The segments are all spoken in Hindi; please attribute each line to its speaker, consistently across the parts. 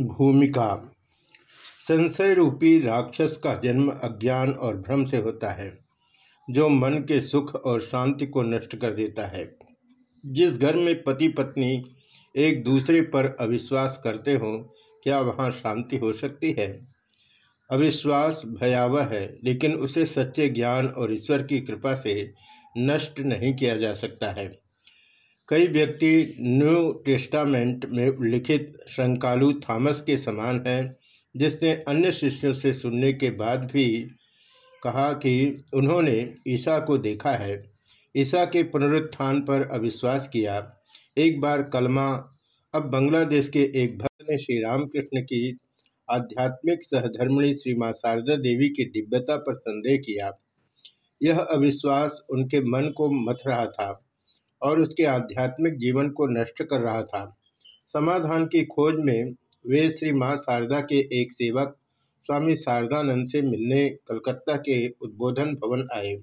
Speaker 1: भूमिका। संशय रूपी राक्षस का जन्म अज्ञान और भ्रम से होता है, जो मन के सुख और शांति को नष्ट कर देता है। जिस घर में पति पत्नी एक दूसरे पर अविश्वास करते हों, क्या वहाँ शांति हो सकती है? अविश्वास भयावह है, लेकिन उसे सच्चे ज्ञान और ईश्वर की कृपा से नष्ट नहीं किया जा सकता है। कई व्यक्ति न्यू टेस्टामेंट में लिखित शंकालु थॉमस के समान हैं, जिसने अन्य शिष्यों से सुनने के बाद भी कहा कि उन्होंने ईसा को देखा है। ईसा के पुनरुत्थान पर अविश्वास किया। एक बार कलमा, अब बांग्लादेश के एक भक्त ने श्री रामकृष्ण की आध्यात्मिक सहधर्मिणी श्री माँ शारदा देवी की दिव्यता पर संदेह किया। यह अविश्वास उनके मन को मथ रहा था। और उसके आध्यात्मिक जीवन को नष्ट कर रहा था। समाधान की खोज में वे श्री माँ शारदा के एक सेवक, स्वामी शारदानंद से मिलने कलकत्ता के उद्बोधन भवन आए।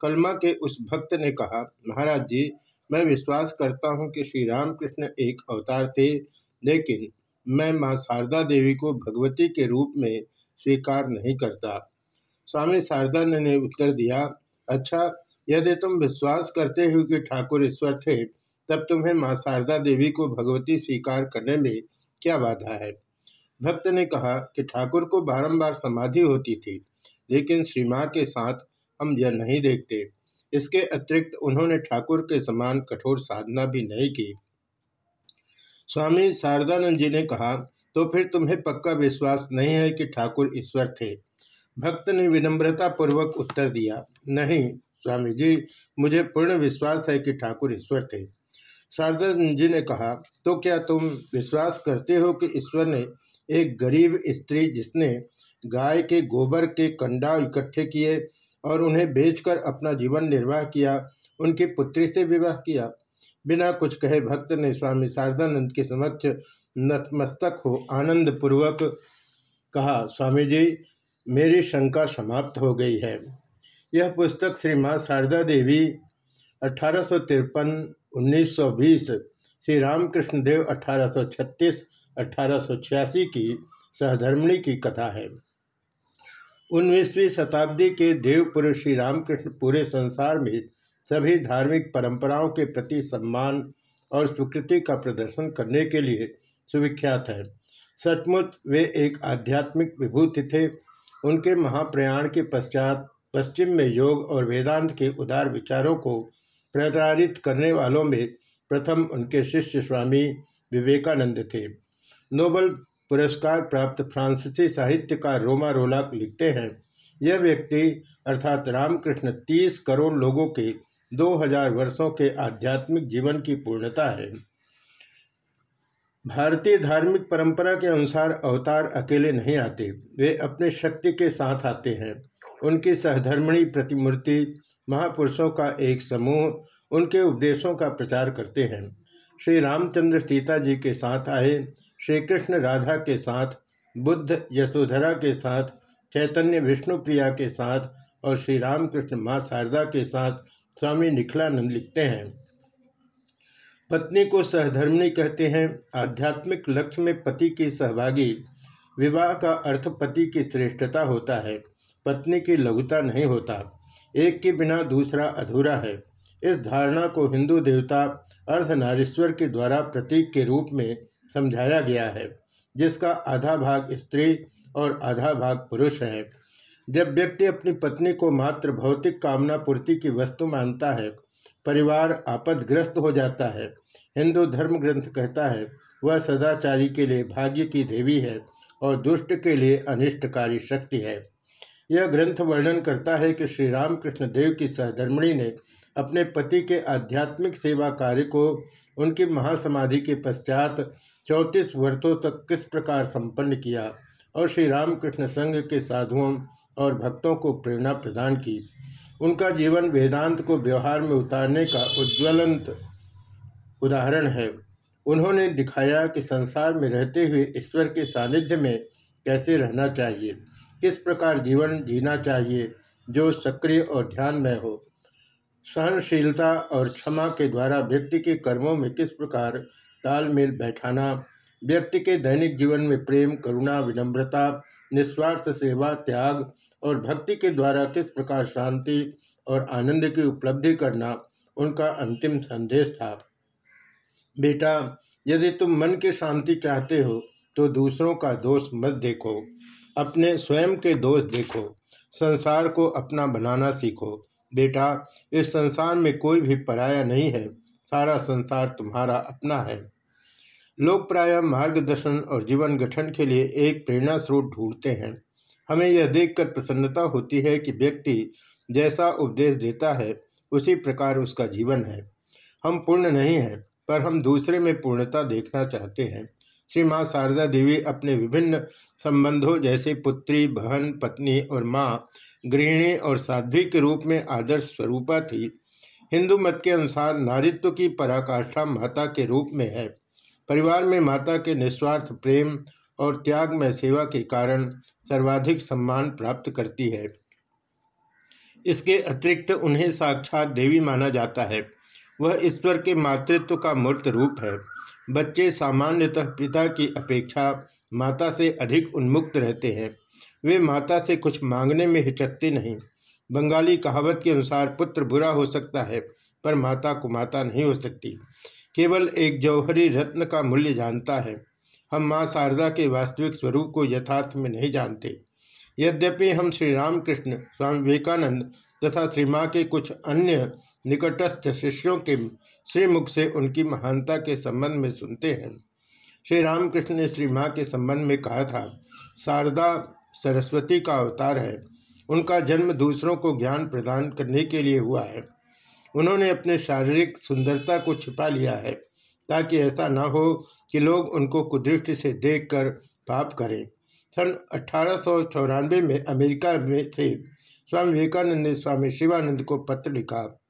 Speaker 1: कलमा के उस भक्त ने कहा, महाराज जी, मैं विश्वास करता हूँ कि श्री रामकृष्ण एक अवतार थे, लेकिन मैं माँ शारदा देवी को भगवती के रूप में स्वीकार नहीं करता। स्वामी शारदानंद ने उत्तर दिया अच्छा यदि तुम विश्वास करते हो कि ठाकुर ईश्वर थे, तब तुम्हें माँ शारदा देवी को भगवती स्वीकार करने में क्या बाधा है? भक्त ने कहा कि ठाकुर को बारंबार समाधि होती थी, लेकिन श्री माँ के साथ हम यह नहीं देखते। इसके अतिरिक्त उन्होंने ठाकुर के समान कठोर साधना भी नहीं की। स्वामी शारदानंद जी ने कहा तो फिर तुम्हें पक्का विश्वास नहीं है कि ठाकुर ईश्वर थे? भक्त ने विनम्रता पूर्वक उत्तर दिया, नहीं स्वामी जी, मुझे पूर्ण विश्वास है कि ठाकुर ईश्वर थे। शारदा जी ने कहा तो क्या तुम विश्वास करते हो कि ईश्वर ने एक गरीब स्त्री जिसने गाय के गोबर के कंडा इकट्ठे किए और उन्हें बेचकर अपना जीवन निर्वाह किया, उनकी पुत्री से विवाह किया? बिना कुछ कहे भक्त ने स्वामी शारदानंद के समक्ष नतमस्तक हो आनंद पूर्वक कहा, स्वामी जी, मेरी शंका समाप्त हो गई है। यह पुस्तक श्री माँ शारदा देवी अठारह सौ तिरपन, उन्नीस सौ बीस, श्री रामकृष्ण देव अठारह सौ छत्तीस, अठारह सौ छियासी की सहधर्मिणी की कथा है। उन्नीसवीं शताब्दी के देव पुरुष श्री रामकृष्ण पूरे संसार में सभी धार्मिक परंपराओं के प्रति सम्मान और स्वीकृति का प्रदर्शन करने के लिए सुविख्यात है। सचमुच वे एक आध्यात्मिक विभूति थे। उनके महाप्रयाण के पश्चात पश्चिम में योग और वेदांत के उदार विचारों को प्रतारित करने वालों में प्रथम उनके शिष्य स्वामी विवेकानंद थे। नोबल पुरस्कार प्राप्त फ्रांसीसी साहित्यकार रोमा रोलाक लिखते हैं। यह व्यक्ति, अर्थात रामकृष्ण, तीस करोड़ लोगों के 2000 वर्षों के आध्यात्मिक जीवन की पूर्णता है। भारतीय धार्मिक परंपरा के अनुसार अवतार अकेले नहीं आते। वे अपने शक्ति के साथ आते हैं। उनकी सहधर्मिणी प्रतिमूर्ति, महापुरुषों का एक समूह, उनके उपदेशों का प्रचार करते हैं। श्री रामचंद्र सीता जी के साथ आए, श्री कृष्ण राधा के साथ, बुद्ध यशोधरा के साथ, चैतन्य विष्णुप्रिया के साथ और श्री रामकृष्ण माँ शारदा के साथ स्वामी निखिलानंद लिखते हैं। पत्नी को सहधर्मिणी कहते हैं। आध्यात्मिक लक्ष्य में पति की सहभागी, विवाह का अर्थ पति की श्रेष्ठता होता है। पत्नी की लघुता नहीं होता। एक के बिना दूसरा अधूरा है। इस धारणा को हिंदू देवता अर्धनारीश्वर के द्वारा प्रतीक के रूप में समझाया गया है, जिसका आधा भाग स्त्री और आधा भाग पुरुष है। जब व्यक्ति अपनी पत्नी को मात्र भौतिक कामना पूर्ति की वस्तु मानता है, परिवार आपदग्रस्त हो जाता है। हिंदू धर्म ग्रंथ कहता है, वह सदाचारी के लिए भाग्य की देवी है और दुष्ट के लिए अनिष्टकारी शक्ति है। यह ग्रंथ वर्णन करता है कि श्री रामकृष्ण देव की सहधर्मिणी ने अपने पति के आध्यात्मिक सेवा कार्य को उनकी महासमाधि के पश्चात चौंतीस वर्षों तक किस प्रकार संपन्न किया और श्री रामकृष्ण संघ के साधुओं और भक्तों को प्रेरणा प्रदान की। उनका जीवन वेदांत को व्यवहार में उतारने का उज्ज्वलंत उदाहरण है। उन्होंने दिखाया कि संसार में रहते हुए ईश्वर के सानिध्य में कैसे रहना चाहिए। किस प्रकार जीवन जीना चाहिए, जो सक्रिय और ध्यान में हो? सहनशीलता और क्षमा के द्वारा व्यक्ति के कर्मों में किस प्रकार तालमेल बैठाना? व्यक्ति के दैनिक जीवन में प्रेम, करुणा, विनम्रता, निस्वार्थ सेवा, त्याग और भक्ति के द्वारा किस प्रकार शांति और आनंद की उपलब्धि करना? उनका अंतिम संदेश था। बेटा, यदि तुम मन की शांति चाहते हो तो दूसरों का दोष मत देखो। अपने स्वयं के दोष देखो, संसार को अपना बनाना सीखो। बेटा, इस संसार में कोई भी पराया नहीं है, सारा संसार तुम्हारा अपना है। लोग प्राय मार्गदर्शन और जीवन गठन के लिए एक प्रेरणा स्रोत ढूंढते हैं। हमें यह देखकर प्रसन्नता होती है कि व्यक्ति जैसा उपदेश देता है, उसी प्रकार उसका जीवन है। हम पूर्ण नहीं हैं, पर हम दूसरे में पूर्णता देखना चाहते हैं। श्री माँ शारदा देवी अपने विभिन्न संबंधों जैसे पुत्री, बहन, पत्नी और माँ, गृहिणी और साध्वी के रूप में आदर्श स्वरूपा थी। हिंदू मत के अनुसार नारित्व की पराकाष्ठा माता के रूप में है। परिवार में माता के निस्वार्थ प्रेम और त्याग में सेवा के कारण सर्वाधिक सम्मान प्राप्त करती है। इसके अतिरिक्त उन्हें साक्षात देवी माना जाता है। वह ईश्वर के मातृत्व का मूर्त रूप है। बच्चे सामान्यतः पिता की अपेक्षा माता से अधिक उन्मुक्त रहते हैं। वे माता से कुछ मांगने में हिचकते नहीं। बंगाली कहावत के अनुसार पुत्र बुरा हो सकता है, पर माता को माता नहीं हो सकती। केवल एक जौहरी रत्न का मूल्य जानता है। हम माँ शारदा के वास्तविक स्वरूप को यथार्थ में नहीं जानते। यद्यपि हम श्री रामकृष्ण स्वामी विवेकानंद तथा श्री माँ के कुछ अन्य निकटस्थ शिष्यों के श्रीमुख से उनकी महानता के संबंध में सुनते हैं। श्री रामकृष्ण ने श्री माँ के संबंध में कहा था, शारदा सरस्वती का अवतार है। उनका जन्म दूसरों को ज्ञान प्रदान करने के लिए हुआ है। उन्होंने अपने शारीरिक सुंदरता को छिपा लिया है, ताकि ऐसा न हो कि लोग उनको कुदृष्टि से देखकर पाप करें। सन अठारह में अमेरिका में थे। स्वामी विवेकानंद ने स्वामी शिवानंद को पत्र लिखा।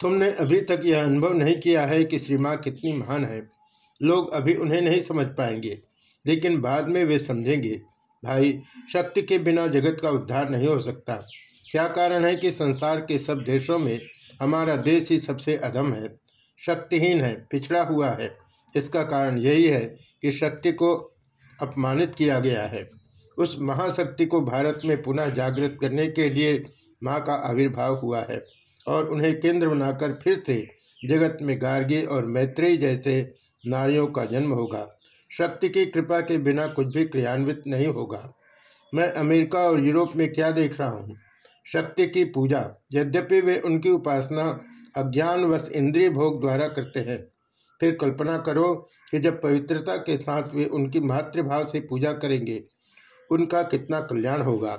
Speaker 1: तुमने अभी तक यह अनुभव नहीं किया है कि श्री माँ कितनी महान है। लोग अभी उन्हें नहीं समझ पाएँगे, लेकिन बाद में वे समझेंगे। भाई, शक्ति के बिना जगत का उद्धार नहीं हो सकता। क्या कारण है कि संसार के सब देशों में हमारा देश ही सबसे अधम है? शक्तिहीन है, पिछड़ा हुआ है। इसका कारण यही है कि शक्ति को अपमानित किया गया है। उस महाशक्ति को भारत में पुनः जागृत करने के लिए माँ का आविर्भाव हुआ है। और उन्हें केंद्र बनाकर फिर से जगत में गार्गी और मैत्रेयी जैसे नारियों का जन्म होगा। शक्ति की कृपा के बिना कुछ भी क्रियान्वित नहीं होगा। मैं अमेरिका और यूरोप में क्या देख रहा हूँ? शक्ति की पूजा। यद्यपि वे उनकी उपासना अज्ञानवश इंद्रिय भोग द्वारा करते हैं, फिर कल्पना करो कि जब पवित्रता के साथ वे उनकी मातृभाव से पूजा करेंगे, उनका कितना कल्याण होगा।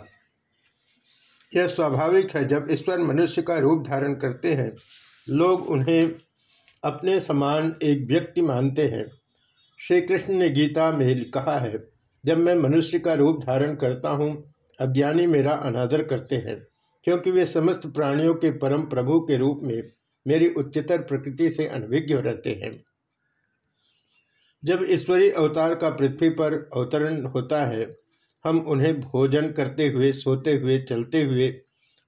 Speaker 1: यह स्वाभाविक है जब ईश्वर मनुष्य का रूप धारण करते हैं, लोग उन्हें अपने समान एक व्यक्ति मानते हैं। श्री कृष्ण ने गीता में कहा है, जब मैं मनुष्य का रूप धारण करता हूँ, अज्ञानी मेरा अनादर करते हैं, क्योंकि वे समस्त प्राणियों के परम प्रभु के रूप में मेरी उच्चतर प्रकृति से अनभिज्ञ रहते हैं। जब ईश्वरीय अवतार का पृथ्वी पर अवतरण होता है हम उन्हें भोजन करते हुए, सोते हुए, चलते हुए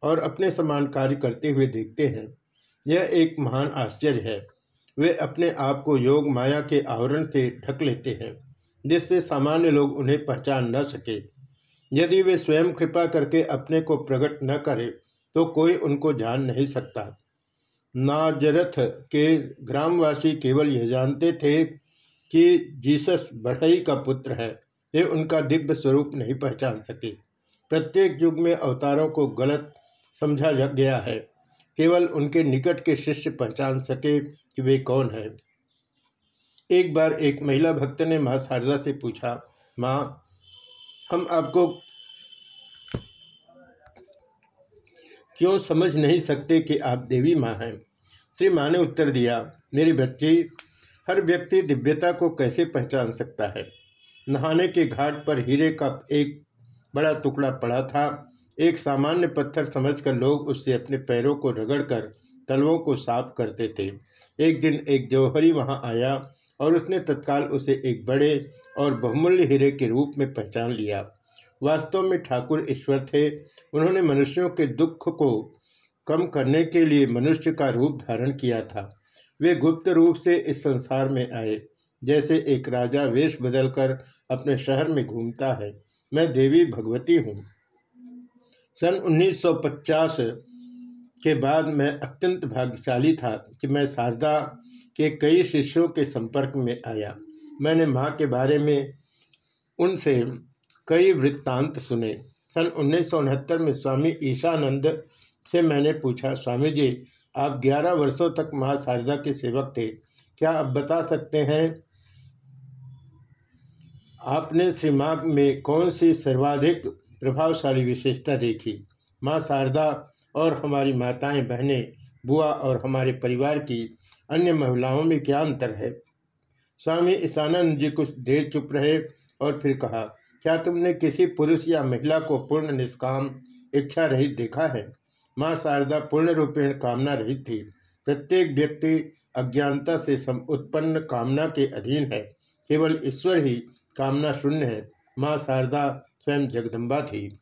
Speaker 1: और अपने समान कार्य करते हुए देखते हैं। यह एक महान आश्चर्य है। वे अपने आप को योग माया के आवरण से ढक लेते हैं, जिससे सामान्य लोग उन्हें पहचान न सके। यदि वे स्वयं कृपा करके अपने को प्रकट न करें तो कोई उनको जान नहीं सकता। नाजरथ के ग्रामवासी केवल यह जानते थे कि जीसस बढ़ई का पुत्र है। वे उनका दिव्य स्वरूप नहीं पहचान सके। प्रत्येक युग में अवतारों को गलत समझा गया है। केवल उनके निकट के शिष्य पहचान सके कि वे कौन है। एक बार एक महिला भक्त ने माँ शारदा से पूछा, माँ, हम आपको क्यों समझ नहीं सकते कि आप देवी माँ हैं? श्री माँ ने उत्तर दिया, मेरी बच्ची हर व्यक्ति दिव्यता को कैसे पहचान सकता है? नहाने के घाट पर हीरे का एक बड़ा टुकड़ा पड़ा था। एक सामान्य पत्थर समझकर लोग उससे अपने पैरों को रगड़कर तलवों को साफ़ करते थे। एक दिन एक जौहरी वहाँ आया और उसने तत्काल उसे एक बड़े और बहुमूल्य हीरे के रूप में पहचान लिया। वास्तव में ठाकुर ईश्वर थे। उन्होंने मनुष्यों के दुख को कम करने के लिए मनुष्य का रूप धारण किया था। वे गुप्त रूप से इस संसार में आए। जैसे एक राजा वेश बदलकर अपने शहर में घूमता है। मैं देवी भगवती हूँ। सन 1950 के बाद मैं अत्यंत भाग्यशाली था कि मैं शारदा के कई शिष्यों के संपर्क में आया। मैंने माँ के बारे में उनसे कई वृत्तांत सुने। सन उन्नीस सौ उनहत्तर में स्वामी ईशानंद से मैंने पूछा, स्वामी जी, आप 11 वर्षों तक माँ शारदा के सेवक थे। क्या आप बता सकते हैं आपने श्री माँ में कौन सी सर्वाधिक प्रभावशाली विशेषता देखी? माँ शारदा और हमारी माताएँ, बहनें, बुआ और हमारे परिवार की अन्य महिलाओं में क्या अंतर है? स्वामी ईशानंद जी कुछ देर चुप रहे और फिर कहा, क्या तुमने किसी पुरुष या महिला को पूर्ण निष्काम इच्छा रहित देखा है? माँ शारदा पूर्ण रूपेण कामना रहित थी। प्रत्येक व्यक्ति अज्ञानता से उत्पन्न कामना के अधीन है। केवल ईश्वर ही कामना शून्य है। माँ शारदा स्वयं जगदम्बा थी।